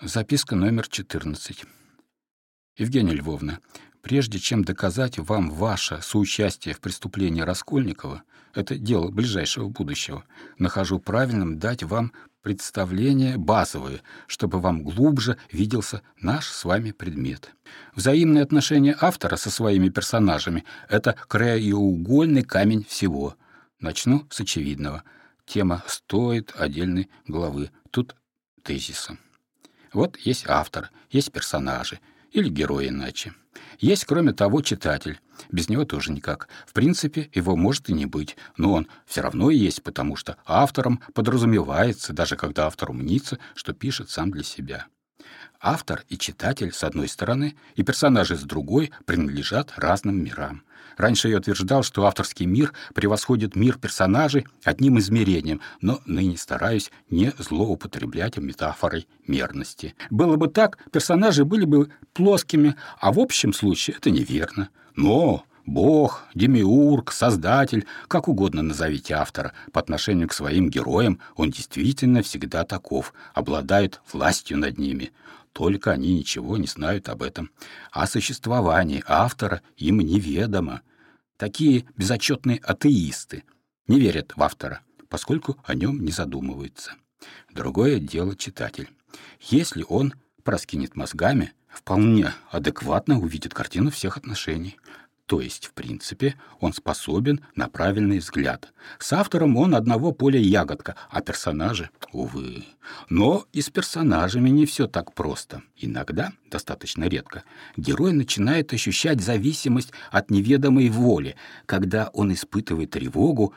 Записка номер 14. Евгения Львовна, прежде чем доказать вам ваше соучастие в преступлении Раскольникова, это дело ближайшего будущего, нахожу правильным дать вам представление базовые, чтобы вам глубже виделся наш с вами предмет. Взаимные отношения автора со своими персонажами — это краеугольный камень всего. Начну с очевидного. Тема стоит отдельной главы. Тут тезиса. Вот есть автор, есть персонажи, или герой иначе. Есть, кроме того, читатель. Без него тоже никак. В принципе, его может и не быть, но он все равно есть, потому что автором подразумевается, даже когда автор умнится, что пишет сам для себя. Автор и читатель с одной стороны, и персонажи с другой принадлежат разным мирам. Раньше я утверждал, что авторский мир превосходит мир персонажей одним измерением, но ныне стараюсь не злоупотреблять метафорой мерности. Было бы так, персонажи были бы плоскими, а в общем случае это неверно. Но Бог, демиург, создатель, как угодно назовите автора, по отношению к своим героям он действительно всегда таков, обладает властью над ними. Только они ничего не знают об этом. О существовании автора им неведомо. Такие безотчетные атеисты не верят в автора, поскольку о нем не задумываются. Другое дело читатель. Если он проскинет мозгами, вполне адекватно увидит картину всех отношений. То есть, в принципе, он способен на правильный взгляд. С автором он одного поля ягодка, а персонажи, увы. Но и с персонажами не все так просто. Иногда, достаточно редко, герой начинает ощущать зависимость от неведомой воли, когда он испытывает тревогу,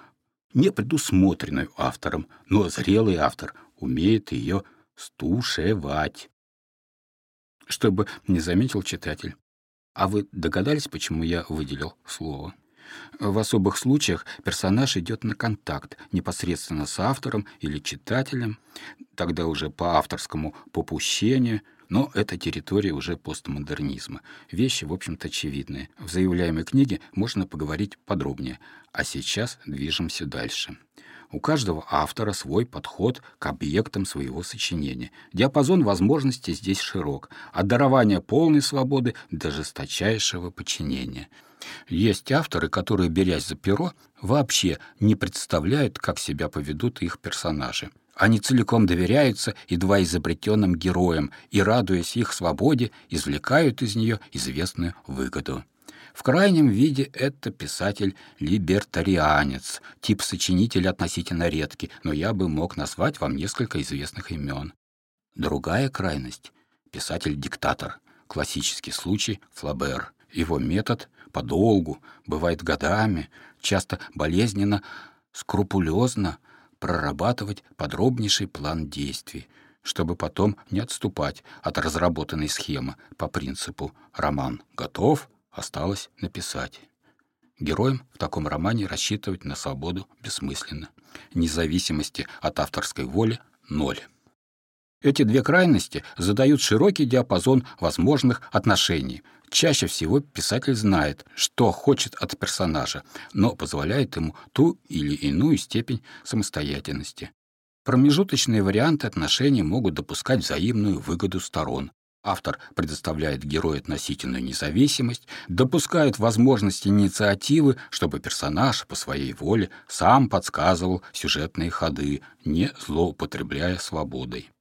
не предусмотренную автором, но зрелый автор умеет ее стушевать. Чтобы не заметил читатель, а вы догадались, почему я выделил слово? В особых случаях персонаж идет на контакт непосредственно с автором или читателем, тогда уже по авторскому попущению, но это территория уже постмодернизма. Вещи, в общем-то, очевидные. В заявляемой книге можно поговорить подробнее, а сейчас движемся дальше. У каждого автора свой подход к объектам своего сочинения. Диапазон возможностей здесь широк, от дарования полной свободы до жесточайшего подчинения. Есть авторы, которые, берясь за перо, вообще не представляют, как себя поведут их персонажи. Они целиком доверяются едва изобретенным героям и, радуясь их свободе, извлекают из нее известную выгоду. В крайнем виде это писатель-либертарианец, тип сочинителя относительно редкий, но я бы мог назвать вам несколько известных имен. Другая крайность — писатель-диктатор, классический случай Флабер. Его метод подолгу, бывает годами, часто болезненно, скрупулезно прорабатывать подробнейший план действий, чтобы потом не отступать от разработанной схемы по принципу «роман готов, осталось написать. Героям в таком романе рассчитывать на свободу бессмысленно. Независимости от авторской воли — ноль. Эти две крайности задают широкий диапазон возможных отношений. Чаще всего писатель знает, что хочет от персонажа, но позволяет ему ту или иную степень самостоятельности. Промежуточные варианты отношений могут допускать взаимную выгоду сторон, Автор предоставляет герою относительную независимость, допускает возможность инициативы, чтобы персонаж по своей воле сам подсказывал сюжетные ходы, не злоупотребляя свободой.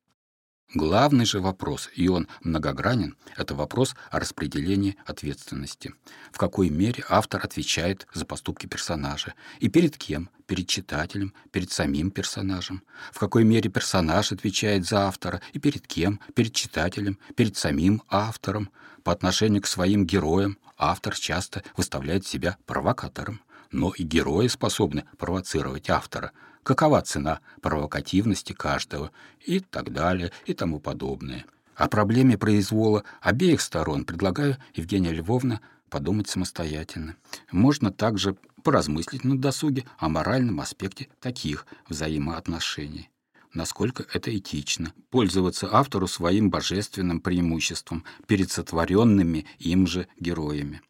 Главный же вопрос, и он многогранен, это вопрос о распределении ответственности. В какой мере автор отвечает за поступки персонажа? И перед кем? Перед читателем, перед самим персонажем? В какой мере персонаж отвечает за автора? И перед кем? Перед читателем, перед самим автором? По отношению к своим героям автор часто выставляет себя провокатором. Но и герои способны провоцировать автора – какова цена провокативности каждого и так далее и тому подобное. О проблеме произвола обеих сторон предлагаю, Евгения Львовна, подумать самостоятельно. Можно также поразмыслить на досуге о моральном аспекте таких взаимоотношений. Насколько это этично — пользоваться автору своим божественным преимуществом перед сотворенными им же героями.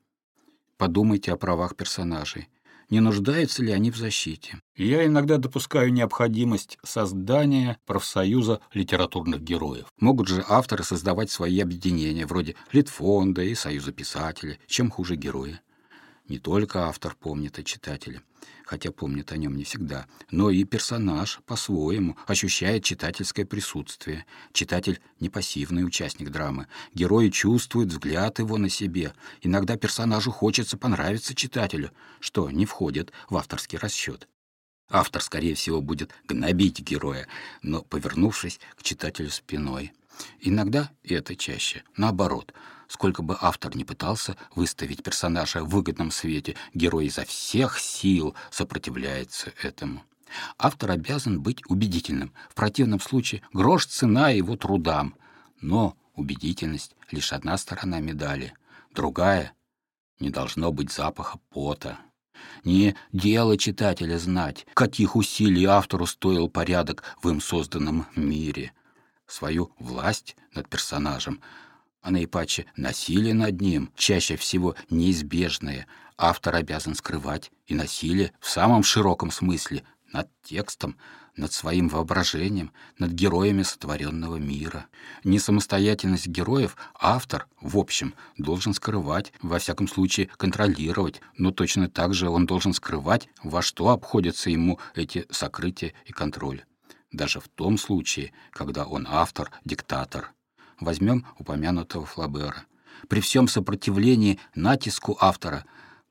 Подумайте о правах персонажей — не нуждаются ли они в защите. Я иногда допускаю необходимость создания профсоюза литературных героев. Могут же авторы создавать свои объединения, вроде Литфонда и Союза писателей, чем хуже герои. Не только автор помнит о читателе, хотя помнит о нем не всегда, но и персонаж по-своему ощущает читательское присутствие. Читатель — не пассивный участник драмы. Герои чувствуют взгляд его на себе. Иногда персонажу хочется понравиться читателю, что не входит в авторский расчет. Автор, скорее всего, будет гнобить героя, но повернувшись к читателю спиной. Иногда, и это чаще, наоборот — Сколько бы автор ни пытался выставить персонажа в выгодном свете, герой изо всех сил сопротивляется этому. Автор обязан быть убедительным. В противном случае грош цена его трудам. Но убедительность — лишь одна сторона медали. Другая — не должно быть запаха пота. Не дело читателя знать, каких усилий автору стоил порядок в им созданном мире. Свою власть над персонажем — а наипаче насилие над ним, чаще всего неизбежное, автор обязан скрывать, и насилие в самом широком смысле, над текстом, над своим воображением, над героями сотворенного мира. Несамостоятельность героев автор, в общем, должен скрывать, во всяком случае контролировать, но точно так же он должен скрывать, во что обходятся ему эти сокрытия и контроль. Даже в том случае, когда он автор, диктатор – Возьмем упомянутого Флабера. При всем сопротивлении натиску автора,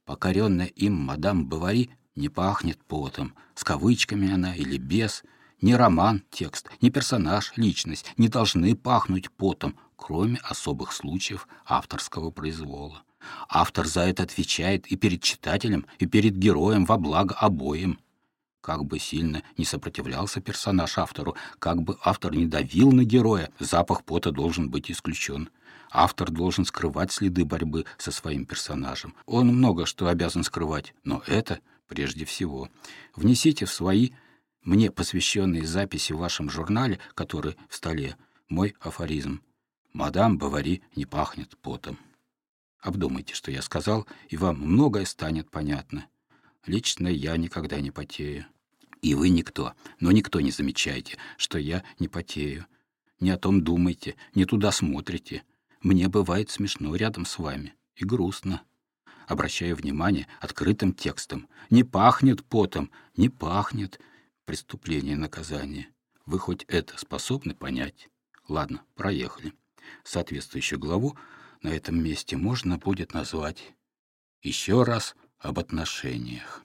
покоренная им мадам Бавари не пахнет потом, с кавычками она или без. Ни роман, текст, ни персонаж, личность не должны пахнуть потом, кроме особых случаев авторского произвола. Автор за это отвечает и перед читателем, и перед героем во благо обоим. Как бы сильно не сопротивлялся персонаж автору, как бы автор не давил на героя, запах пота должен быть исключен. Автор должен скрывать следы борьбы со своим персонажем. Он много что обязан скрывать, но это прежде всего. Внесите в свои, мне посвященные записи в вашем журнале, который в столе, мой афоризм. «Мадам Бавари не пахнет потом». Обдумайте, что я сказал, и вам многое станет понятно. Лично я никогда не потею. И вы никто, но никто не замечаете, что я не потею. Не о том думайте, не туда смотрите. Мне бывает смешно рядом с вами и грустно. Обращаю внимание открытым текстом. Не пахнет потом, не пахнет преступление и наказание. Вы хоть это способны понять? Ладно, проехали. Соответствующую главу на этом месте можно будет назвать еще раз об отношениях.